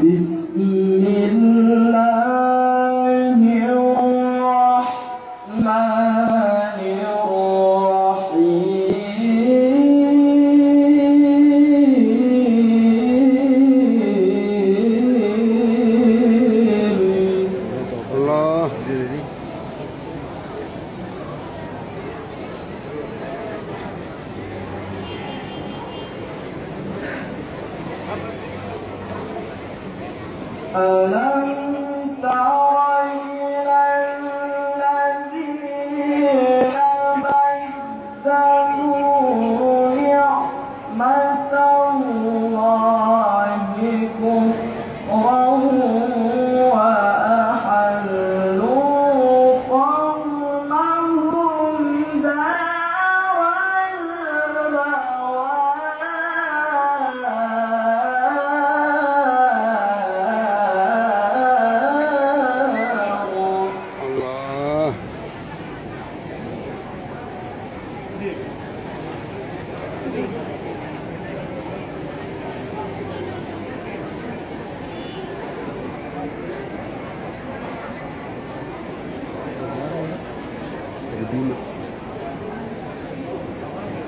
بسم الله الرحمن ألم تر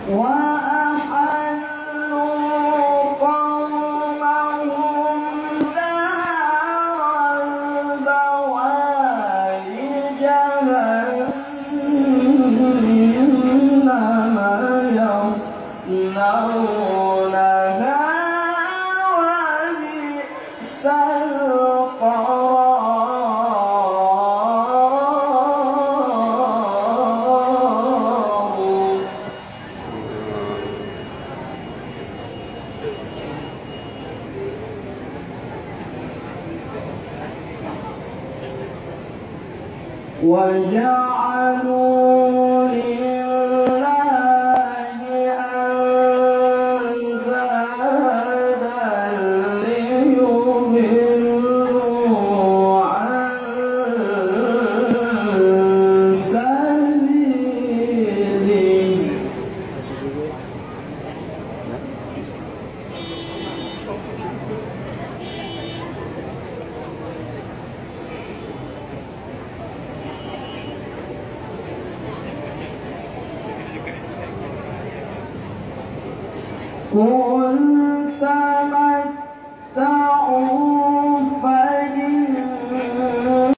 Wow. وجعلوا لله قل